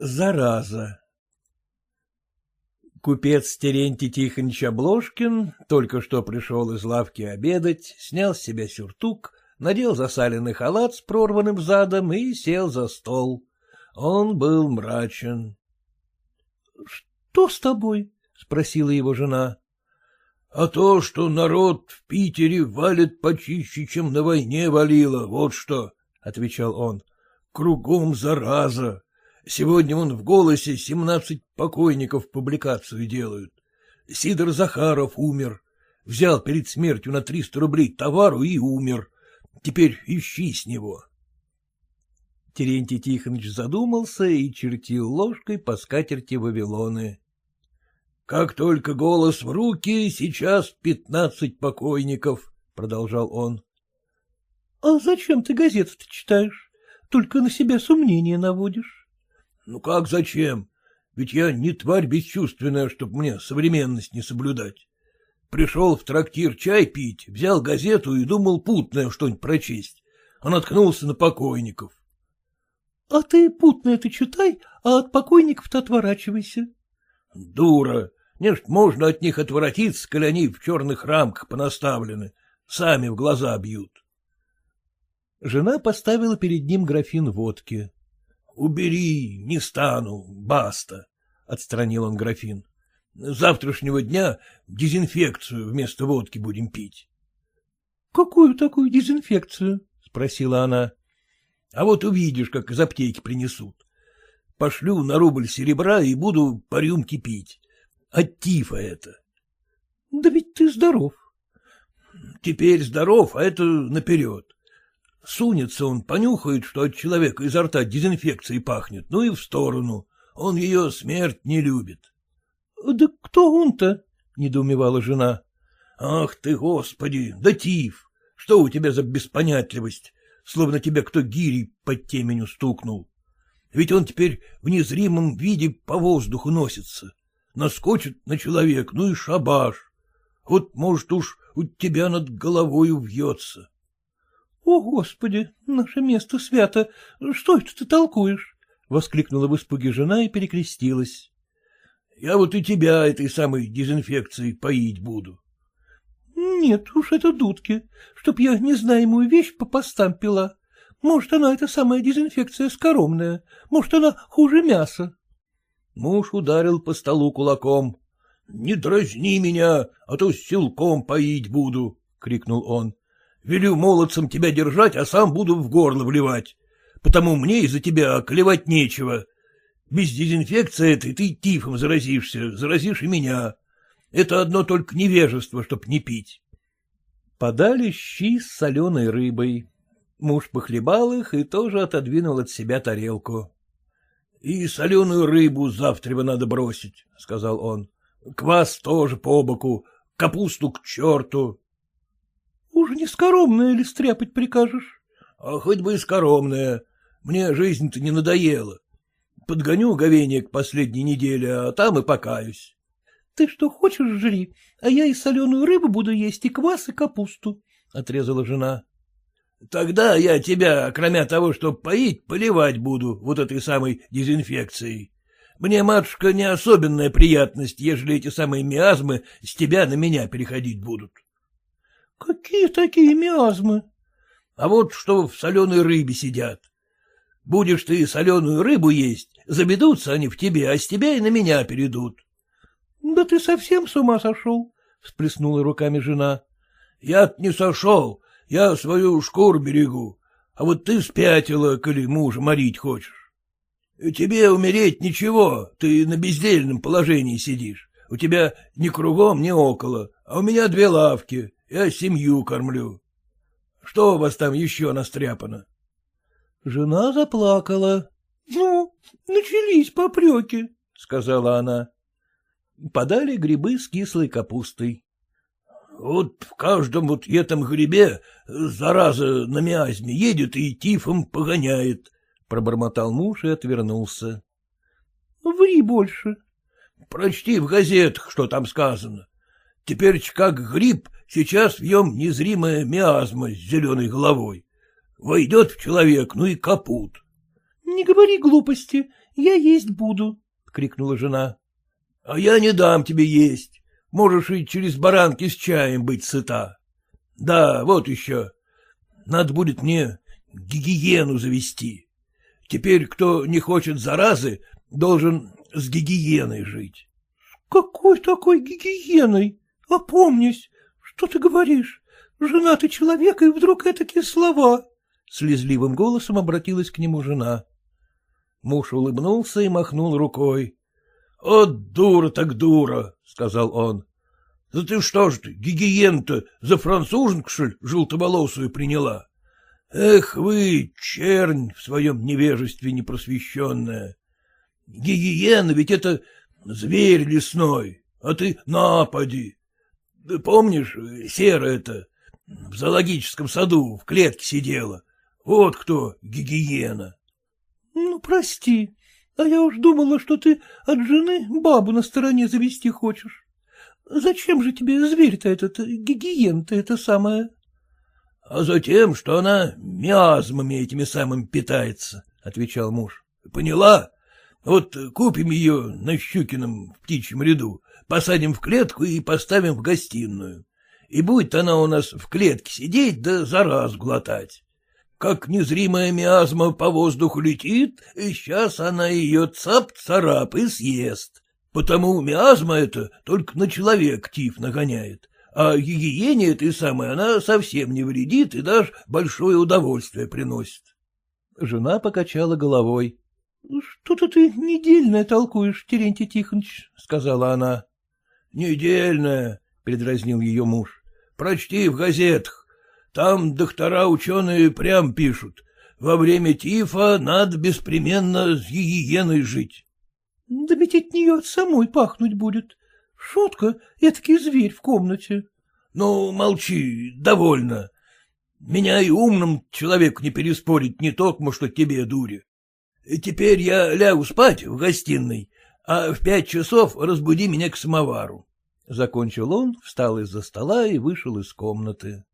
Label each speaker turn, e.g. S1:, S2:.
S1: Зараза Купец Терентий Тихонович Обложкин только что пришел из лавки обедать, снял с себя сюртук, надел засаленный халат с прорванным задом и сел за стол. Он был мрачен. — Что с тобой? — спросила его жена.
S2: — А то, что народ в Питере валит почище, чем на войне валило, вот что, — отвечал он. — Кругом зараза. Сегодня он в «Голосе» семнадцать покойников публикацию делают. Сидор Захаров умер. Взял перед смертью на триста рублей товару и умер. Теперь ищи с него.
S1: Терентий Тихонович задумался и чертил ложкой по скатерти Вавилоны.
S2: — Как только голос в руки, сейчас пятнадцать покойников, — продолжал он.
S3: — А зачем ты газеты-то читаешь? Только на себя сомнения наводишь.
S2: — Ну как зачем? Ведь я не тварь бесчувственная, чтоб мне современность не соблюдать. Пришел в трактир чай пить, взял газету и думал путное что-нибудь прочесть, а наткнулся на покойников.
S3: — А ты путное-то читай, а от покойников-то отворачивайся.
S2: — Дура! Нечто можно от них отворотиться, коли они в черных рамках понаставлены, сами в глаза бьют.
S1: Жена поставила перед ним графин водки.
S2: — Убери, не стану, баста, — отстранил он графин. Завтрашнего дня дезинфекцию вместо водки будем пить.
S3: — Какую такую дезинфекцию? — спросила она.
S2: — А вот увидишь, как из аптеки принесут. Пошлю на рубль серебра и буду по рюмке пить. От тифа это.
S3: — Да ведь ты здоров.
S2: — Теперь здоров, а это наперед. Сунется он, понюхает, что от человека изо рта дезинфекцией пахнет, ну и в сторону. Он ее смерть не любит.
S3: — Да кто он-то? — недоумевала жена.
S2: — Ах ты, господи, да тиф! Что у тебя за беспонятливость? Словно тебя кто гирей под теменю стукнул. Ведь он теперь в незримом виде по воздуху носится. Наскочит на человек, ну и шабаш. Вот, может, уж у тебя над головою вьется.
S3: — О, Господи, наше место свято! Что это ты толкуешь? — воскликнула в испуге жена и перекрестилась.
S2: Я вот и тебя этой самой дезинфекцией поить буду.
S3: — Нет уж, это дудки, чтоб я незнаемую вещь по постам пила. Может, она эта самая дезинфекция скоромная, может, она хуже мяса.
S2: Муж ударил по столу кулаком. — Не дразни меня, а то силком поить буду, — крикнул он. — Велю молодцам тебя держать, а сам буду в горло вливать. Потому мне из-за тебя клевать нечего. Без дезинфекции этой ты тифом заразишься, заразишь и меня. Это одно только невежество, чтоб не пить.
S1: Подали щи с соленой рыбой. Муж похлебал их и тоже отодвинул от себя тарелку.
S2: — И соленую рыбу завтра надо бросить, — сказал он. — Квас тоже по боку, капусту к черту.
S3: — Уж не скоромное ли стряпать прикажешь?
S2: — А хоть бы и скоромное. Мне жизнь-то не надоела. Подгоню говение к последней неделе, а там и покаюсь.
S3: — Ты что хочешь, жри, а я и соленую рыбу буду есть, и квас, и капусту, — отрезала жена.
S2: — Тогда я тебя, кроме того, чтобы поить, поливать буду вот этой самой дезинфекцией. Мне, матушка, не особенная приятность, ежели эти самые миазмы с тебя на меня переходить будут.
S3: — Какие такие миазмы?
S2: — А вот что в соленой рыбе сидят. Будешь ты соленую рыбу есть, Забедутся они в тебе, а с тебя и на меня перейдут.
S3: — Да ты совсем с ума сошел? — всплеснула руками жена.
S2: — Я не сошел, я свою шкуру берегу, а вот ты спятила, коли мужа морить хочешь. Тебе умереть ничего, ты на бездельном положении сидишь. У тебя ни кругом, ни около, а у меня две лавки, я семью кормлю. Что у вас там еще настряпано?
S3: Жена заплакала. — Ну, начались попреки, — сказала она.
S1: Подали грибы с кислой капустой.
S2: — Вот в каждом вот этом грибе зараза на миазме едет и тифом погоняет, — пробормотал муж и отвернулся.
S3: — Ври больше.
S2: — Прочти в газетах, что там сказано. Теперь как гриб, сейчас в нем незримая миазма с зеленой головой. Войдет в человек, ну и капут.
S3: Не говори глупости, Я есть буду, — крикнула жена.
S2: — А я не дам тебе есть. Можешь и через баранки с чаем быть сыта. Да, вот еще. Надо будет мне гигиену завести. Теперь, кто не хочет заразы, должен с гигиеной жить.
S3: — Какой такой гигиеной? Опомнись, что ты говоришь? Женатый человек, и вдруг такие слова. Слезливым голосом обратилась к нему жена.
S2: Муж улыбнулся и махнул рукой. — От дура так дура, — сказал он. — Да ты что ж ты, гигиен-то, за француженку, что ли, желтоволосую приняла? Эх вы, чернь в своем невежестве непросвещенная! Гигиена ведь это зверь лесной, а ты напади. Помнишь, сера это в зоологическом саду в клетке сидела? Вот кто гигиена.
S3: — Ну, прости, а я уж думала, что ты от жены бабу на стороне завести хочешь. Зачем же тебе зверь-то этот, гигиен-то это самое?
S2: — А за тем, что она миазмами этими самыми питается, — отвечал муж. — Поняла? Вот купим ее на Щукином в птичьем ряду, посадим в клетку и поставим в гостиную. И будет она у нас в клетке сидеть да за раз глотать. Как незримая миазма по воздуху летит, и сейчас она ее цап-царап и съест. Потому миазма это только на человек тиф нагоняет, а гигиене этой самой она совсем не вредит и даже большое удовольствие приносит.
S1: Жена покачала головой.
S3: — Что-то ты недельное толкуешь, Терентий Тихонович, — сказала она.
S2: — Недельное, — предразнил ее муж. — Прочти в газетах. Там доктора-ученые прям пишут. Во время тифа надо беспременно с гигиеной жить.
S3: — Да ведь от нее от самой пахнуть будет. Шутка, этакий зверь в комнате.
S2: — Ну, молчи, довольно. Меня и умным человеку не переспорить не только, что тебе, дуре. Теперь я лягу спать в гостиной, а в пять часов разбуди меня к самовару.
S1: Закончил он, встал из-за стола и вышел из комнаты.